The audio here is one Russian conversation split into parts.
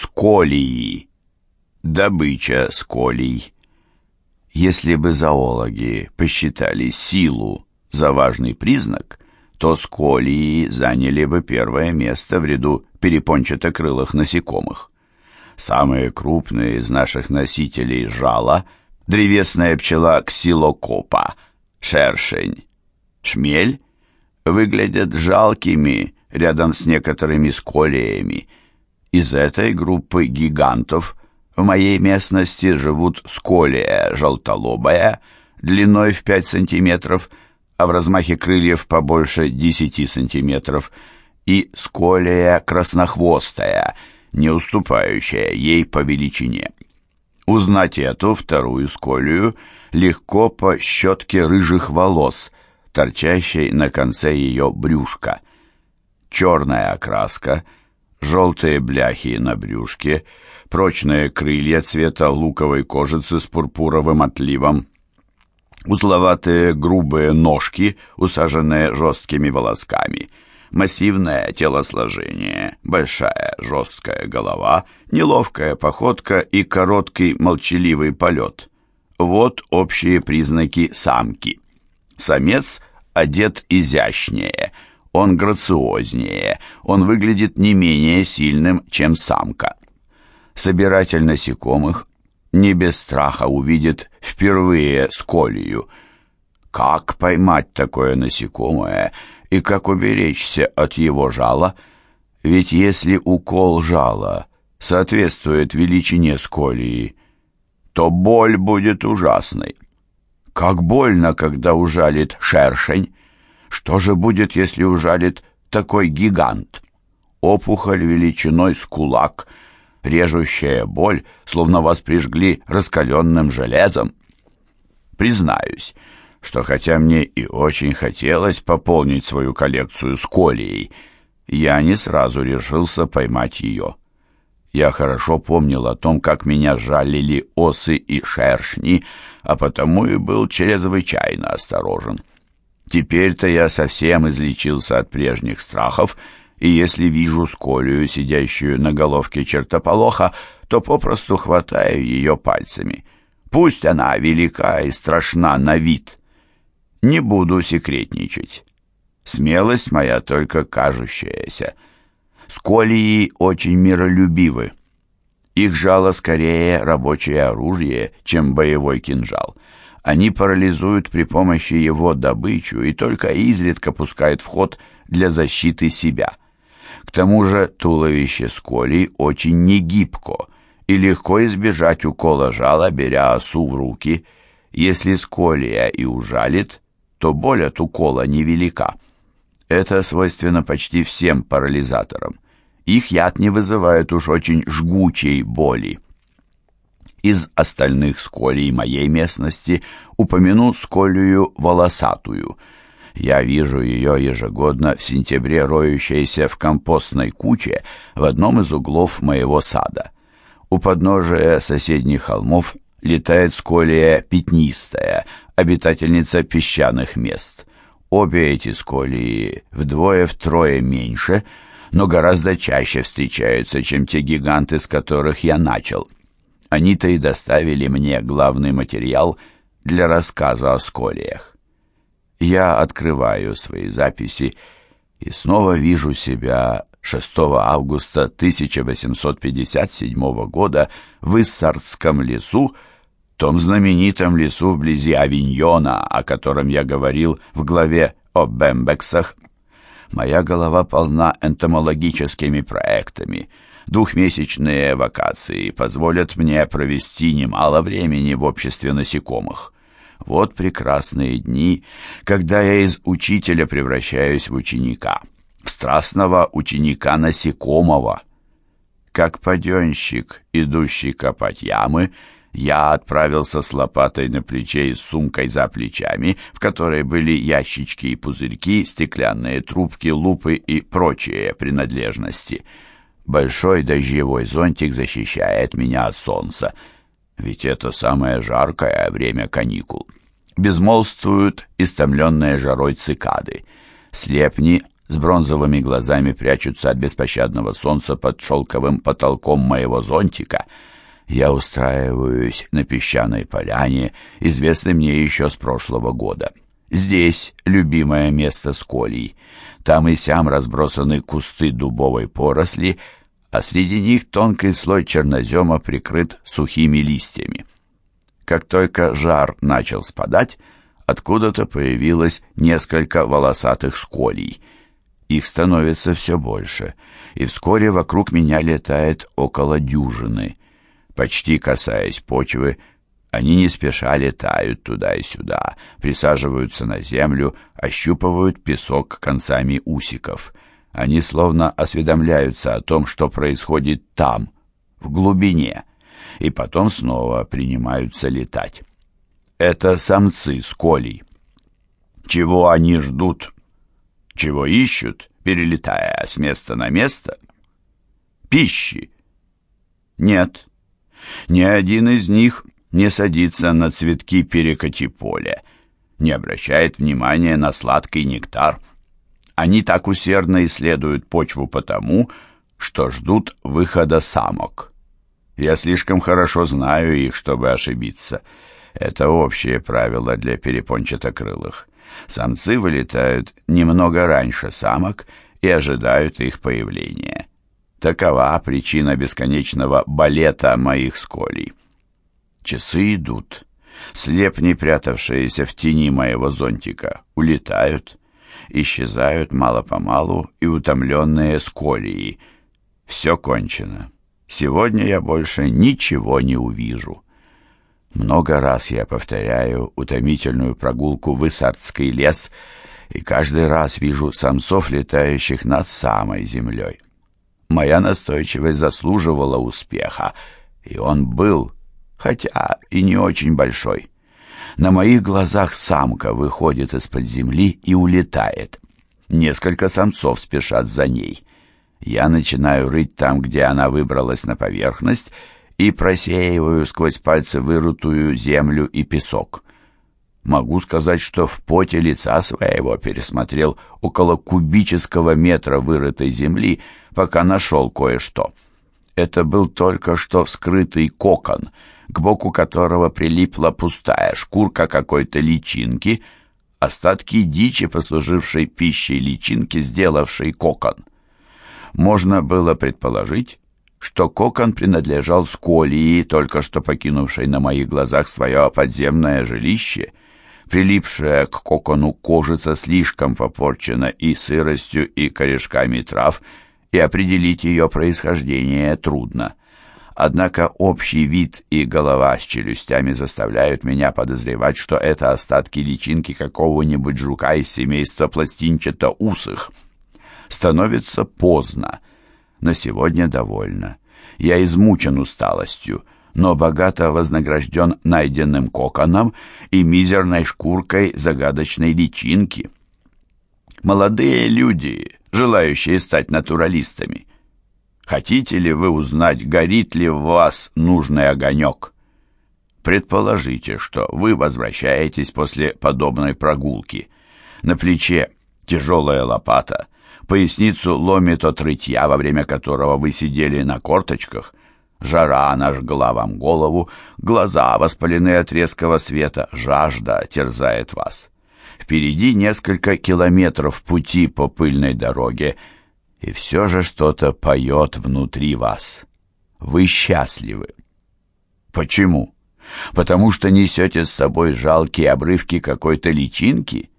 Сколии. Добыча сколий. Если бы зоологи посчитали силу за важный признак, то сколии заняли бы первое место в ряду перепончатокрылых насекомых. Самые крупные из наших носителей жала – древесная пчела ксилокопа, шершень, шмель – выглядят жалкими рядом с некоторыми сколиями. Из этой группы гигантов в моей местности живут сколия желтолобая, длиной в 5 сантиметров, а в размахе крыльев побольше 10 сантиметров, и сколия краснохвостая, не уступающая ей по величине. Узнать эту вторую сколию легко по щетке рыжих волос, торчащей на конце ее брюшка. Черная окраска, желтые бляхи на брюшке — прочные крылья цвета луковой кожицы с пурпуровым отливом, узловатые грубые ножки, усаженные жесткими волосками, массивное телосложение, большая жесткая голова, неловкая походка и короткий молчаливый полет. Вот общие признаки самки. Самец одет изящнее, он грациознее, он выглядит не менее сильным, чем самка собиратель насекомых не без страха увидит впервые сколию. Как поймать такое насекомое и как уберечься от его жала? Ведь если укол жала соответствует величине сколии, то боль будет ужасной. Как больно, когда ужалит шершень. Что же будет, если ужалит такой гигант? Опухоль величиной с кулак — режущая боль, словно вас прижгли раскаленным железом. Признаюсь, что хотя мне и очень хотелось пополнить свою коллекцию с колией, я не сразу решился поймать ее. Я хорошо помнил о том, как меня жалили осы и шершни, а потому и был чрезвычайно осторожен. Теперь-то я совсем излечился от прежних страхов и если вижу сколию, сидящую на головке чертополоха, то попросту хватаю ее пальцами. Пусть она велика и страшна на вид. Не буду секретничать. Смелость моя только кажущаяся. Сколии очень миролюбивы. Их жало скорее рабочее оружие, чем боевой кинжал. Они парализуют при помощи его добычу и только изредка пускают в ход для защиты себя – к тому же туловище сколей очень негибко, и легко избежать укола жала, беря осу в руки. Если сколия и ужалит, то боль от укола невелика. Это свойственно почти всем парализаторам. Их яд не вызывает уж очень жгучей боли. Из остальных сколей моей местности упомяну сколию волосатую – я вижу ее ежегодно в сентябре роющейся в компостной куче в одном из углов моего сада. У подножия соседних холмов летает сколия пятнистая, обитательница песчаных мест. Обе эти сколии вдвое-втрое меньше, но гораздо чаще встречаются, чем те гиганты, с которых я начал. Они-то и доставили мне главный материал для рассказа о сколиях. Я открываю свои записи и снова вижу себя 6 августа 1857 года в Иссардском лесу, том знаменитом лесу вблизи Авиньона, о котором я говорил в главе о Бембексах. Моя голова полна энтомологическими проектами. Двухмесячные вакации позволят мне провести немало времени в обществе насекомых. Вот прекрасные дни, когда я из учителя превращаюсь в ученика, в страстного ученика насекомого. Как паденщик, идущий копать ямы, я отправился с лопатой на плече и с сумкой за плечами, в которой были ящички и пузырьки, стеклянные трубки, лупы и прочие принадлежности. Большой дождевой зонтик защищает меня от солнца, ведь это самое жаркое время каникул. Безмолвствуют истомленные жарой цикады. Слепни с бронзовыми глазами прячутся от беспощадного солнца под шелковым потолком моего зонтика. Я устраиваюсь на песчаной поляне, известной мне еще с прошлого года. Здесь любимое место с колей. Там и сям разбросаны кусты дубовой поросли, а среди них тонкий слой чернозема прикрыт сухими листьями. Как только жар начал спадать, откуда-то появилось несколько волосатых сколей. Их становится все больше, и вскоре вокруг меня летает около дюжины. Почти касаясь почвы, они не спеша летают туда и сюда, присаживаются на землю, ощупывают песок концами усиков. Они словно осведомляются о том, что происходит там, в глубине, и потом снова принимаются летать. Это самцы с колей. Чего они ждут? Чего ищут, перелетая с места на место? Пищи. Нет, ни один из них не садится на цветки перекати-поля, не обращает внимания на сладкий нектар. Они так усердно исследуют почву потому, что ждут выхода самок. Я слишком хорошо знаю их, чтобы ошибиться. Это общее правило для перепончатокрылых. Самцы вылетают немного раньше самок и ожидают их появления. Такова причина бесконечного балета моих сколей. Часы идут. Слепни, прятавшиеся в тени моего зонтика, улетают, исчезают мало-помалу и утомленные сколии. Все кончено. Сегодня я больше ничего не увижу. Много раз я повторяю утомительную прогулку в Исардский лес, и каждый раз вижу самцов, летающих над самой землей. Моя настойчивость заслуживала успеха, и он был хотя и не очень большой. На моих глазах самка выходит из-под земли и улетает. Несколько самцов спешат за ней. Я начинаю рыть там, где она выбралась на поверхность, и просеиваю сквозь пальцы вырутую землю и песок. Могу сказать, что в поте лица своего пересмотрел около кубического метра вырытой земли, пока нашел кое-что. Это был только что вскрытый кокон — к боку которого прилипла пустая шкурка какой-то личинки, остатки дичи, послужившей пищей личинки, сделавшей кокон. Можно было предположить, что кокон принадлежал сколии, только что покинувшей на моих глазах свое подземное жилище. Прилипшая к кокону кожица слишком попорчена и сыростью, и корешками трав, и определить ее происхождение трудно. Однако общий вид и голова с челюстями заставляют меня подозревать, что это остатки личинки какого-нибудь жука из семейства пластинчато-усых. Становится поздно. На сегодня довольно. Я измучен усталостью, но богато вознагражден найденным коконом и мизерной шкуркой загадочной личинки. Молодые люди, желающие стать натуралистами, Хотите ли вы узнать, горит ли в вас нужный огонек? Предположите, что вы возвращаетесь после подобной прогулки. На плече тяжелая лопата, поясницу ломит от рытья, во время которого вы сидели на корточках. Жара нажгла вам голову, глаза воспалены от резкого света, жажда терзает вас. Впереди несколько километров пути по пыльной дороге, и все же что-то поет внутри вас. Вы счастливы. Почему? Потому что несете с собой жалкие обрывки какой-то личинки?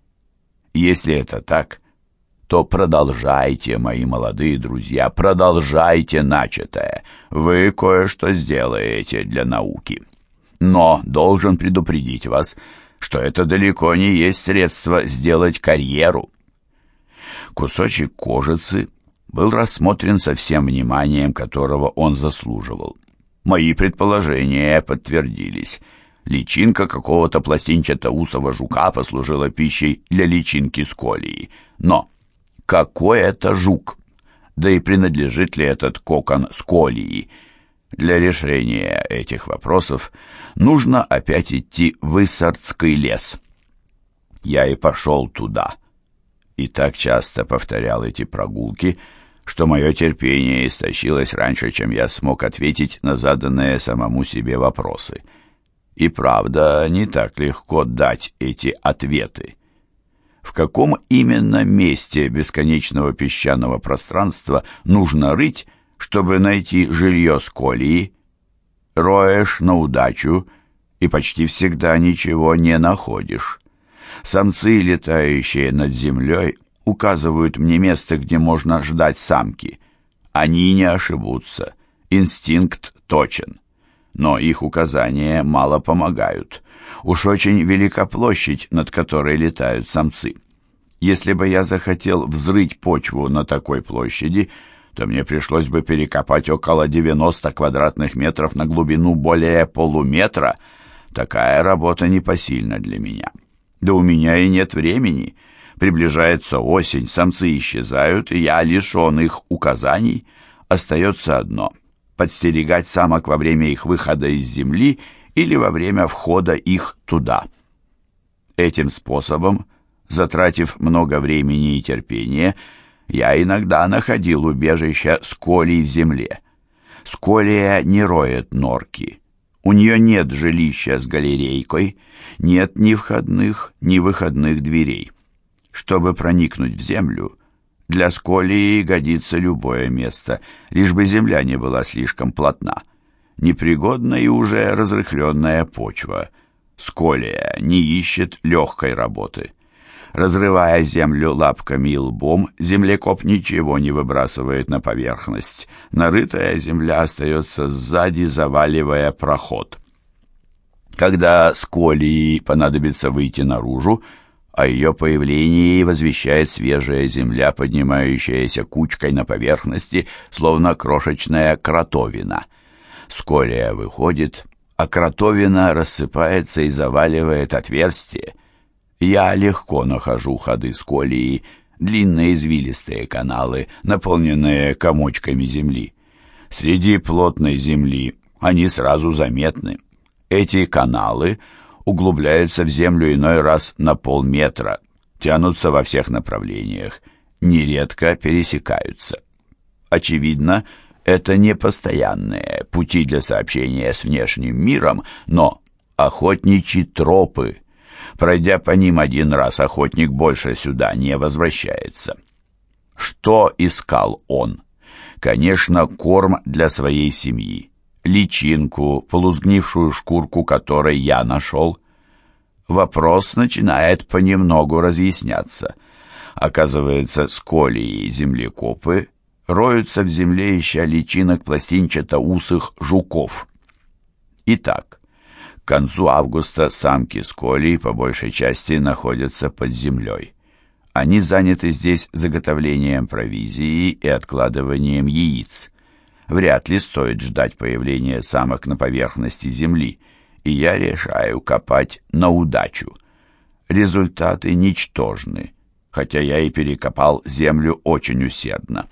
Если это так, то продолжайте, мои молодые друзья, продолжайте начатое. Вы кое-что сделаете для науки. Но должен предупредить вас, что это далеко не есть средство сделать карьеру. Кусочек кожицы был рассмотрен со всем вниманием, которого он заслуживал. Мои предположения подтвердились. Личинка какого-то пластинчато-усого жука послужила пищей для личинки сколии. Но какой это жук? Да и принадлежит ли этот кокон сколии? Для решения этих вопросов нужно опять идти в Иссардский лес. Я и пошел туда и так часто повторял эти прогулки, что мое терпение истощилось раньше, чем я смог ответить на заданные самому себе вопросы. И правда, не так легко дать эти ответы. В каком именно месте бесконечного песчаного пространства нужно рыть, чтобы найти жилье с колеи? Роешь на удачу и почти всегда ничего не находишь. Самцы, летающие над землей, указывают мне место, где можно ждать самки. Они не ошибутся. Инстинкт точен. Но их указания мало помогают. Уж очень велика площадь, над которой летают самцы. Если бы я захотел взрыть почву на такой площади, то мне пришлось бы перекопать около 90 квадратных метров на глубину более полуметра. Такая работа непосильна для меня. Да у меня и нет времени. Приближается осень, самцы исчезают, и я лишен их указаний. Остается одно — подстерегать самок во время их выхода из земли или во время входа их туда. Этим способом, затратив много времени и терпения, я иногда находил убежище сколей в земле. Сколия не роет норки. У нее нет жилища с галерейкой, нет ни входных, ни выходных дверей. Чтобы проникнуть в землю, для сколии годится любое место, лишь бы земля не была слишком плотна. Непригодная и уже разрыхленная почва. Сколия не ищет легкой работы. Разрывая землю лапками и лбом, землекоп ничего не выбрасывает на поверхность. Нарытая земля остается сзади, заваливая проход. Когда сколии понадобится выйти наружу, о ее появлении возвещает свежая земля, поднимающаяся кучкой на поверхности, словно крошечная кротовина. Сколия выходит, а кротовина рассыпается и заваливает отверстие. Я легко нахожу ходы сколии, длинные извилистые каналы, наполненные комочками земли. Среди плотной земли они сразу заметны. Эти каналы углубляются в землю иной раз на полметра, тянутся во всех направлениях, нередко пересекаются. Очевидно, это не постоянные пути для сообщения с внешним миром, но охотничьи тропы. Пройдя по ним один раз, охотник больше сюда не возвращается. Что искал он? Конечно, корм для своей семьи личинку, полузгнившую шкурку которой я нашел. Вопрос начинает понемногу разъясняться. Оказывается, сколи и землекопы роются в земле, ища личинок пластинчато-усых жуков. Итак, к концу августа самки сколей по большей части находятся под землей. Они заняты здесь заготовлением провизии и откладыванием яиц вряд ли стоит ждать появления самок на поверхности Земли, и я решаю копать на удачу. Результаты ничтожны, хотя я и перекопал землю очень усердно.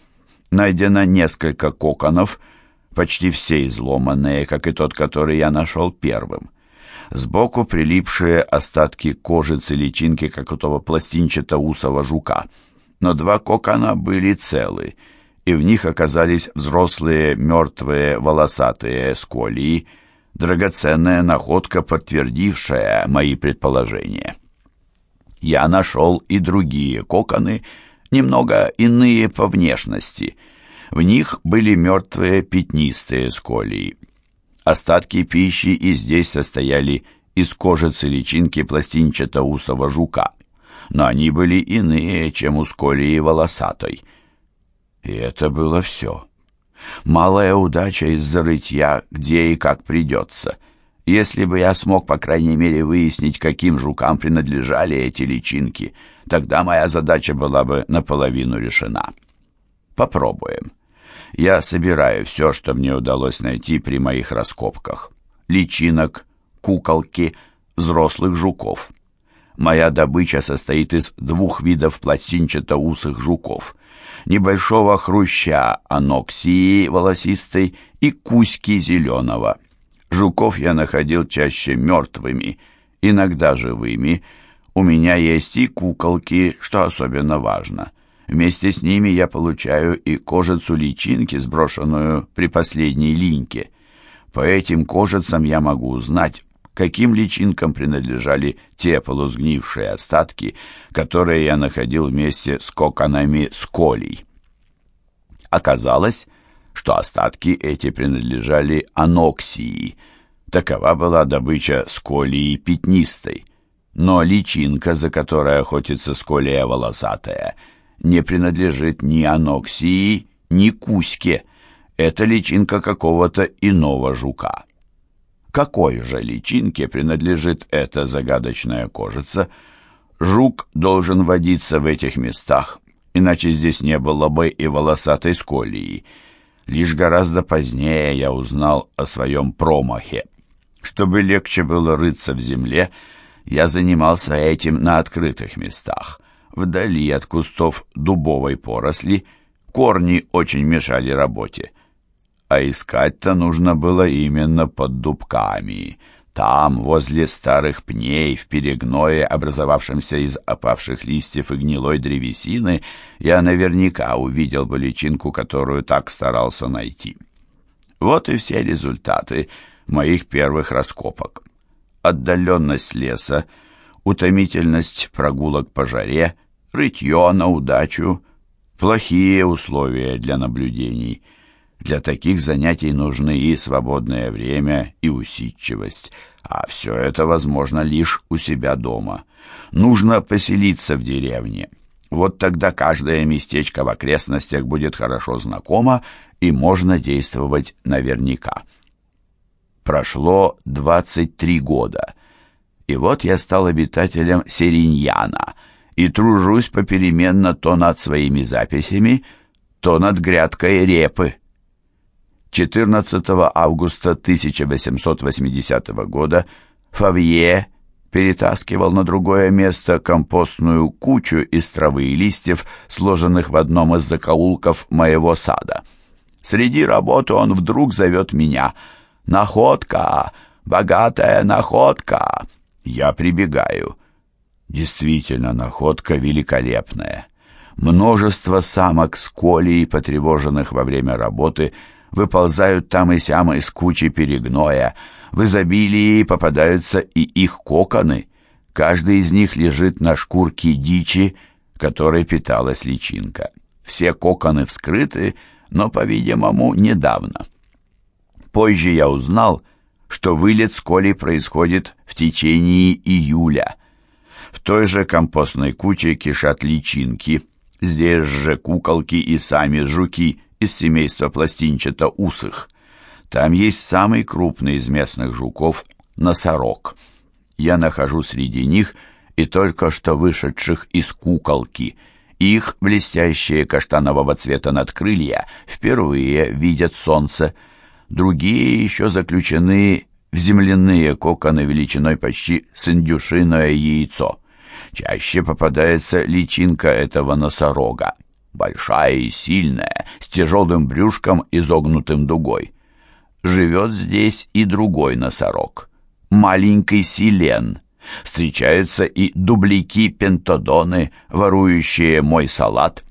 Найдено несколько коконов, почти все изломанные, как и тот, который я нашел первым. Сбоку прилипшие остатки кожицы личинки какого-то пластинчато-усого жука. Но два кокона были целы — и в них оказались взрослые мертвые волосатые сколии, драгоценная находка, подтвердившая мои предположения. Я нашел и другие коконы, немного иные по внешности. В них были мертвые пятнистые сколии. Остатки пищи и здесь состояли из кожицы личинки пластинчато-усого жука, но они были иные, чем у сколии волосатой — и это было все. Малая удача из-за рытья, где и как придется. Если бы я смог, по крайней мере, выяснить, каким жукам принадлежали эти личинки, тогда моя задача была бы наполовину решена. Попробуем. Я собираю все, что мне удалось найти при моих раскопках. Личинок, куколки, взрослых жуков. Моя добыча состоит из двух видов пластинчато-усых жуков — небольшого хруща аноксии волосистой и куськи зеленого. Жуков я находил чаще мертвыми, иногда живыми. у меня есть и куколки, что особенно важно. Вместе с ними я получаю и кожицу личинки, сброшенную при последней линьке. По этим кожицам я могу узнать, каким личинкам принадлежали те полузгнившие остатки, которые я находил вместе с коконами сколей. Оказалось, что остатки эти принадлежали аноксии. Такова была добыча сколии пятнистой. Но личинка, за которой охотится сколия волосатая, не принадлежит ни аноксии, ни куське. Это личинка какого-то иного жука. Какой же личинке принадлежит эта загадочная кожица? Жук должен водиться в этих местах, иначе здесь не было бы и волосатой сколии. Лишь гораздо позднее я узнал о своем промахе. Чтобы легче было рыться в земле, я занимался этим на открытых местах. Вдали от кустов дубовой поросли корни очень мешали работе. А искать-то нужно было именно под дубками — там, возле старых пней, в перегное, образовавшемся из опавших листьев и гнилой древесины, я наверняка увидел бы личинку, которую так старался найти. Вот и все результаты моих первых раскопок. Отдаленность леса, утомительность прогулок по жаре, рытье на удачу, плохие условия для наблюдений — для таких занятий нужны и свободное время, и усидчивость, а все это возможно лишь у себя дома. Нужно поселиться в деревне. Вот тогда каждое местечко в окрестностях будет хорошо знакомо, и можно действовать наверняка. Прошло 23 года, и вот я стал обитателем Сериньяна и тружусь попеременно то над своими записями, то над грядкой репы. 14 августа 1880 года Фавье перетаскивал на другое место компостную кучу из травы и листьев, сложенных в одном из закоулков моего сада. Среди работы он вдруг зовет меня «Находка! Богатая находка!» Я прибегаю. Действительно, находка великолепная. Множество самок с колей, потревоженных во время работы, выползают там и сям из кучи перегноя. В изобилии попадаются и их коконы. Каждый из них лежит на шкурке дичи, которой питалась личинка. Все коконы вскрыты, но, по-видимому, недавно. Позже я узнал, что вылет с колей происходит в течение июля. В той же компостной куче кишат личинки, здесь же куколки и сами жуки – из семейства пластинчато-усых. Там есть самый крупный из местных жуков – носорог. Я нахожу среди них и только что вышедших из куколки. Их блестящие каштанового цвета надкрылья впервые видят солнце. Другие еще заключены в земляные коконы величиной почти с индюшиное яйцо. Чаще попадается личинка этого носорога большая и сильная, с тяжелым брюшком, изогнутым дугой. Живет здесь и другой носорог, маленький силен. Встречаются и дублики-пентодоны, ворующие мой салат.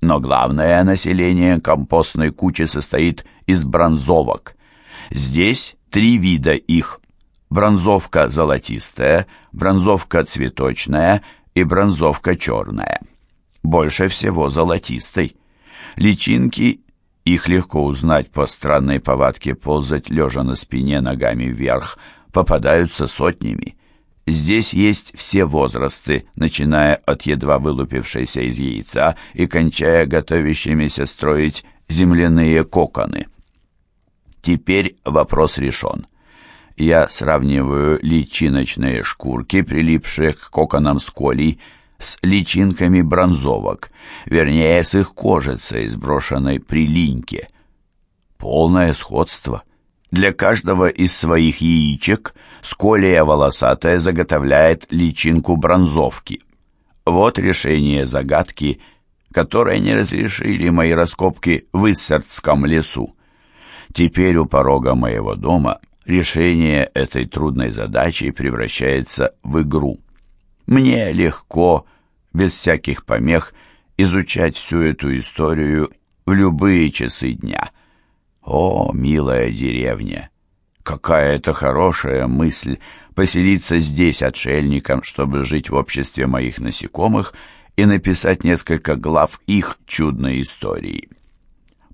Но главное население компостной кучи состоит из бронзовок. Здесь три вида их. Бронзовка золотистая, бронзовка цветочная и бронзовка черная больше всего золотистой. Личинки, их легко узнать по странной повадке ползать лежа на спине ногами вверх, попадаются сотнями. Здесь есть все возрасты, начиная от едва вылупившейся из яйца и кончая готовящимися строить земляные коконы. Теперь вопрос решен. Я сравниваю личиночные шкурки, прилипшие к коконам сколей, с личинками бронзовок, вернее, с их кожицей, сброшенной при линьке. Полное сходство. Для каждого из своих яичек сколия волосатая заготовляет личинку бронзовки. Вот решение загадки, которое не разрешили мои раскопки в Иссердском лесу. Теперь у порога моего дома решение этой трудной задачи превращается в игру. Мне легко, без всяких помех, изучать всю эту историю в любые часы дня. О, милая деревня! Какая это хорошая мысль поселиться здесь отшельником, чтобы жить в обществе моих насекомых и написать несколько глав их чудной истории.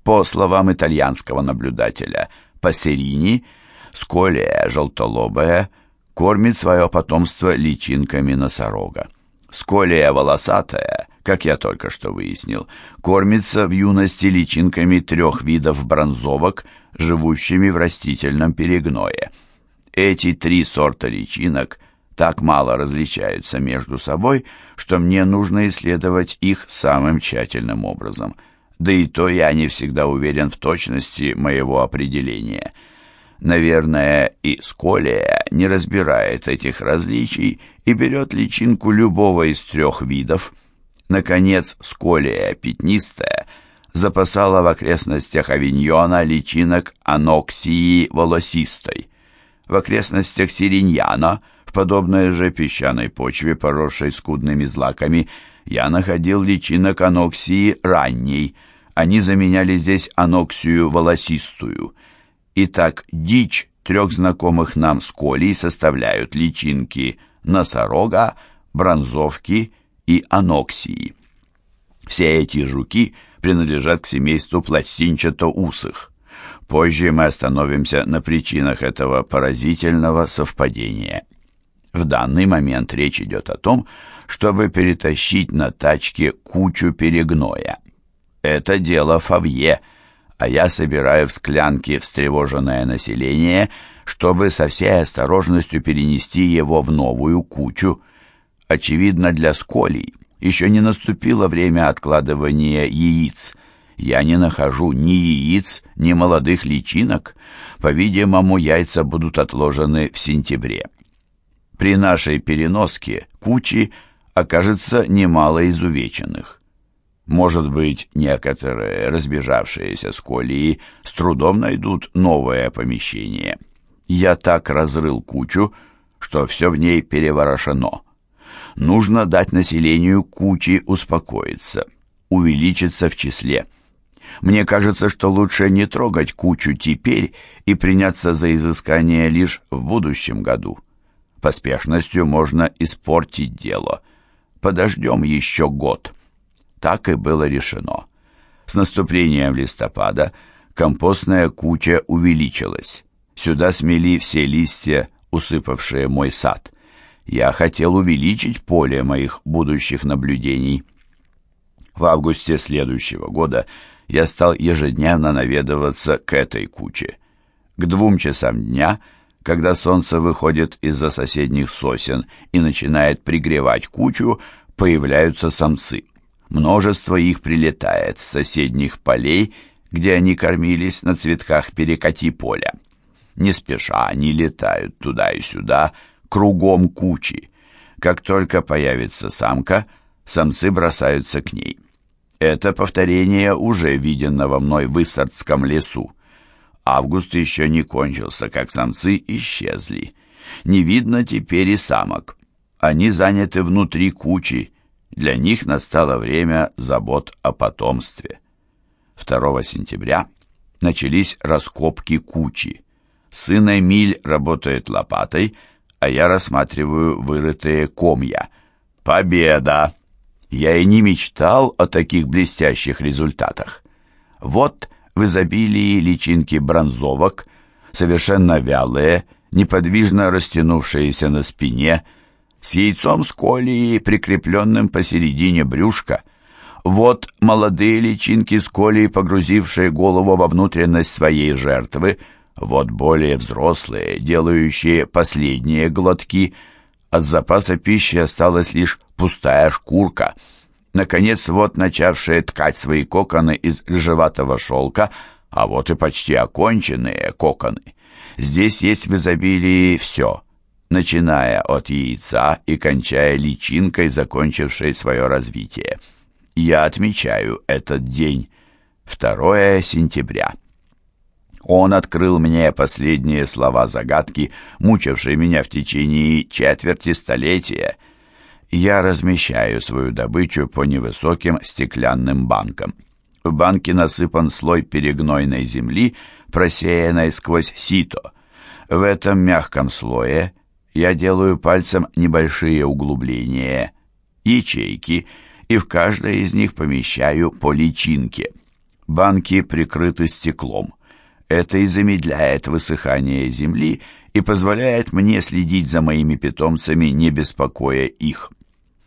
По словам итальянского наблюдателя Пассерини, сколия желтолобая кормит свое потомство личинками носорога. Сколия волосатая, как я только что выяснил, кормится в юности личинками трех видов бронзовок, живущими в растительном перегное. Эти три сорта личинок так мало различаются между собой, что мне нужно исследовать их самым тщательным образом – да и то я не всегда уверен в точности моего определения. Наверное, и Сколия не разбирает этих различий и берет личинку любого из трех видов. Наконец, Сколия пятнистая запасала в окрестностях Авиньона личинок аноксии волосистой. В окрестностях Сириньяна, в подобной же песчаной почве, поросшей скудными злаками, я находил личинок аноксии ранней. Они заменяли здесь аноксию волосистую. Итак, дичь трех знакомых нам сколей составляют личинки носорога, бронзовки и аноксии. Все эти жуки принадлежат к семейству пластинчато-усых. Позже мы остановимся на причинах этого поразительного совпадения. В данный момент речь идет о том, чтобы перетащить на тачке кучу перегноя. Это дело Фавье, а я собираю в склянки встревоженное население, чтобы со всей осторожностью перенести его в новую кучу. Очевидно, для сколей еще не наступило время откладывания яиц. Я не нахожу ни яиц, ни молодых личинок. По-видимому, яйца будут отложены в сентябре. При нашей переноске кучи окажется немало изувеченных. Может быть, некоторые разбежавшиеся с колеи с трудом найдут новое помещение. Я так разрыл кучу, что все в ней переворошено. Нужно дать населению кучи успокоиться, увеличиться в числе. Мне кажется, что лучше не трогать кучу теперь и приняться за изыскание лишь в будущем году. Поспешностью можно испортить дело – подождем еще год. Так и было решено. С наступлением листопада компостная куча увеличилась. Сюда смели все листья, усыпавшие мой сад. Я хотел увеличить поле моих будущих наблюдений. В августе следующего года я стал ежедневно наведываться к этой куче. К двум часам дня – когда солнце выходит из-за соседних сосен и начинает пригревать кучу, появляются самцы. Множество их прилетает с соседних полей, где они кормились на цветках перекати поля. Не спеша они летают туда и сюда, кругом кучи. Как только появится самка, самцы бросаются к ней. Это повторение уже виденного мной в Иссардском лесу. Август еще не кончился, как самцы исчезли. Не видно теперь и самок. Они заняты внутри кучи. Для них настало время забот о потомстве. 2 сентября начались раскопки кучи. Сын Эмиль работает лопатой, а я рассматриваю вырытые комья. Победа! Я и не мечтал о таких блестящих результатах. Вот в изобилии личинки бронзовок, совершенно вялые, неподвижно растянувшиеся на спине, с яйцом сколии, прикрепленным посередине брюшка. Вот молодые личинки сколии, погрузившие голову во внутренность своей жертвы, вот более взрослые, делающие последние глотки. От запаса пищи осталась лишь пустая шкурка — Наконец, вот начавшие ткать свои коконы из рыжеватого шелка, а вот и почти оконченные коконы. Здесь есть в изобилии все, начиная от яйца и кончая личинкой, закончившей свое развитие. Я отмечаю этот день, 2 сентября. Он открыл мне последние слова загадки, мучившие меня в течение четверти столетия — Я размещаю свою добычу по невысоким стеклянным банкам. В банке насыпан слой перегнойной земли, просеянной сквозь сито. В этом мягком слое я делаю пальцем небольшие углубления, ячейки, и в каждой из них помещаю по личинке. Банки прикрыты стеклом. Это и замедляет высыхание земли и позволяет мне следить за моими питомцами, не беспокоя их.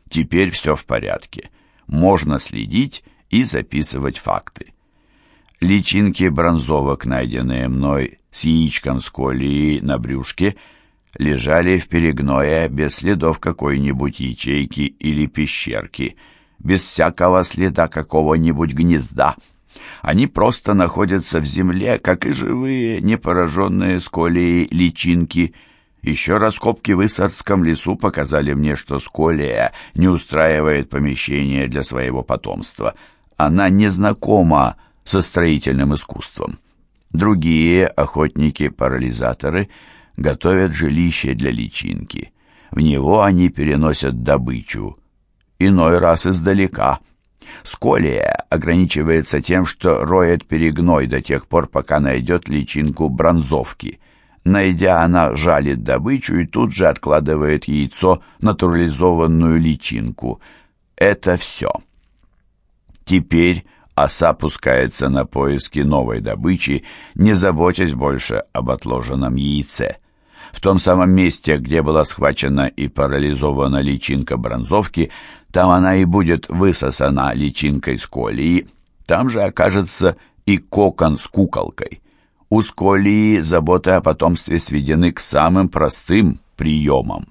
Теперь все в порядке. Можно следить и записывать факты. Личинки бронзовок, найденные мной с яичком с на брюшке, лежали в перегное без следов какой-нибудь ячейки или пещерки, без всякого следа какого-нибудь гнезда. Они просто находятся в земле, как и живые, не пораженные сколией личинки. Еще раскопки в Иссарском лесу показали мне, что сколия не устраивает помещение для своего потомства. Она не знакома со строительным искусством. Другие охотники-парализаторы готовят жилище для личинки. В него они переносят добычу, иной раз издалека – Сколия ограничивается тем, что роет перегной до тех пор, пока найдет личинку бронзовки. Найдя, она жалит добычу и тут же откладывает яйцо, натурализованную личинку. Это все. Теперь оса пускается на поиски новой добычи, не заботясь больше об отложенном яйце. В том самом месте, где была схвачена и парализована личинка бронзовки, там она и будет высосана личинкой с колии, там же окажется и кокон с куколкой. У сколии заботы о потомстве сведены к самым простым приемам.